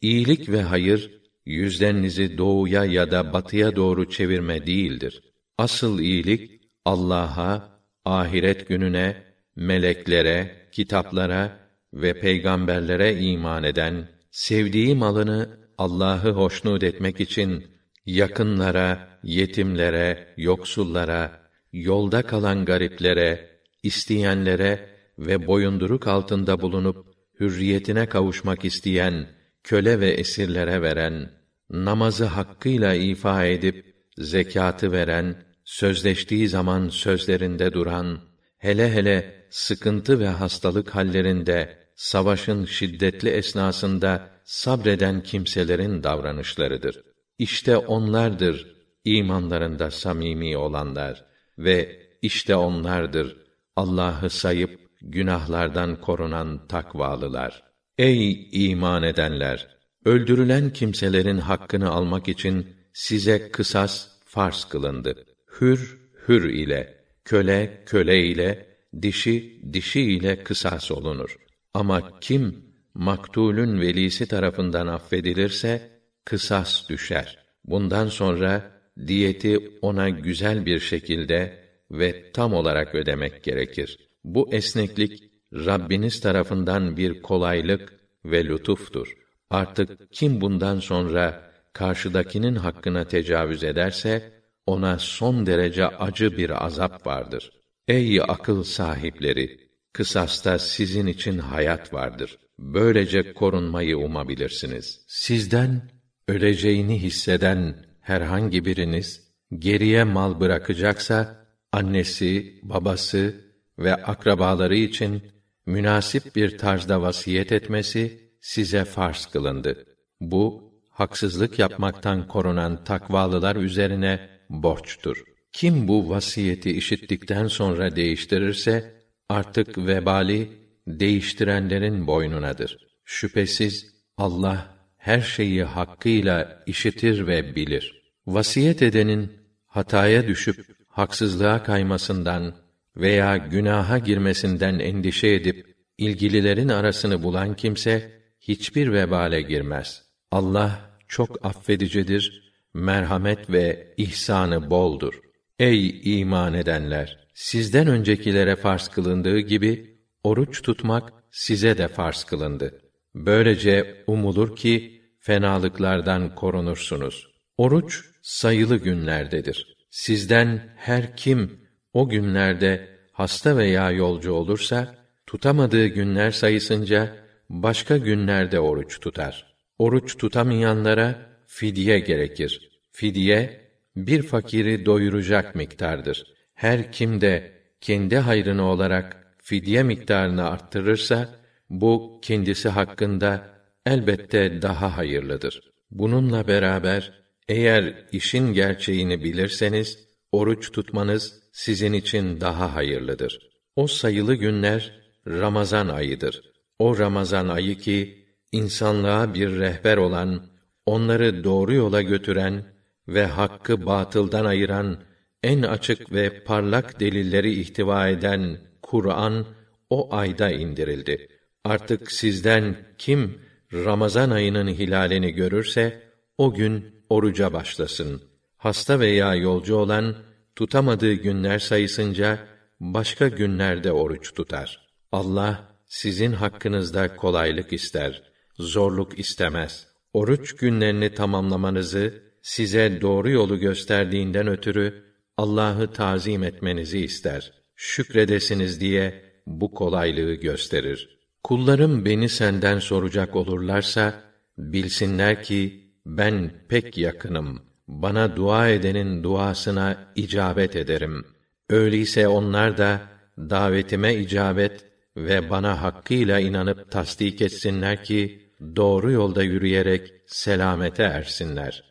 İyilik ve hayır yüzlerinizi doğuya ya da batıya doğru çevirme değildir. Asıl iyilik Allah'a, ahiret gününe, meleklere, kitaplara ve peygamberlere iman eden, sevdiği malını Allah'ı hoşnut etmek için yakınlara, yetimlere, yoksullara, yolda kalan gariplere, isteyenlere ve boyunduruk altında bulunup hürriyetine kavuşmak isteyen köle ve esirlere veren, namazı hakkıyla ifa edip zekatı veren, sözleştiği zaman sözlerinde duran, hele hele sıkıntı ve hastalık hallerinde, savaşın şiddetli esnasında sabreden kimselerin davranışlarıdır. İşte onlardır imanlarında samimi olanlar ve işte onlardır Allah'ı sayıp günahlardan korunan takvalılar. Ey iman edenler! Öldürülen kimselerin hakkını almak için size kısas farz kılındı. Hür hür ile, köle köle ile, dişi dişi ile kısas olunur. Ama kim maktulün velisi tarafından affedilirse kısas düşer. Bundan sonra diyeti ona güzel bir şekilde ve tam olarak ödemek gerekir. Bu esneklik Rabbiniz tarafından bir kolaylık ve lütuftur. Artık kim bundan sonra karşıdakinin hakkına tecavüz ederse ona son derece acı bir azap vardır. Ey akıl sahipleri, kısasta sizin için hayat vardır. Böylece korunmayı umabilirsiniz. Sizden öleceğini hisseden herhangi biriniz geriye mal bırakacaksa annesi, babası ve akrabaları için münasip bir tarzda vasiyet etmesi size farz kılındı. Bu haksızlık yapmaktan korunan takvalılar üzerine borçtur. Kim bu vasiyeti işittikten sonra değiştirirse artık vebali değiştirenlerin boynunadır. Şüphesiz Allah her şeyi hakkıyla işitir ve bilir. Vasiyet edenin hataya düşüp haksızlığa kaymasından veya günaha girmesinden endişe edip ilgililerin arasını bulan kimse hiçbir vebale girmez. Allah çok affedicidir, merhamet ve ihsanı boldur. Ey iman edenler! Sizden öncekilere farz kılındığı gibi oruç tutmak size de farz kılındı. Böylece umulur ki fenalıklardan korunursunuz. Oruç sayılı günlerdedir. Sizden her kim o günlerde hasta veya yolcu olursa tutamadığı günler sayısınca başka günlerde oruç tutar. Oruç tutamayanlara fidye gerekir. Fidye bir fakiri doyuracak miktardır. Her kim de kendi hayrını olarak fidye miktarını arttırırsa bu kendisi hakkında elbette daha hayırlıdır. Bununla beraber eğer işin gerçeğini bilirseniz oruç tutmanız sizin için daha hayırlıdır. O sayılı günler Ramazan ayıdır. O Ramazan ayı ki insanlığa bir rehber olan, onları doğru yola götüren ve hakkı batıldan ayıran en açık ve parlak delilleri ihtiva eden Kur'an o ayda indirildi. Artık sizden kim Ramazan ayının hilalini görürse o gün oruca başlasın. Hasta veya yolcu olan tutamadığı günler sayısınca başka günlerde oruç tutar. Allah sizin hakkınızda kolaylık ister, zorluk istemez. Oruç günlerini tamamlamanızı size doğru yolu gösterdiğinden ötürü Allah'ı tazim etmenizi ister. Şükredesiniz diye bu kolaylığı gösterir. Kullarım beni senden soracak olurlarsa bilsinler ki ben pek yakınım. Bana dua edenin duasına icabet ederim. Öyleyse onlar da davetime icabet ve bana hakkıyla inanıp tasdik etsinler ki doğru yolda yürüyerek selamete ersinler.''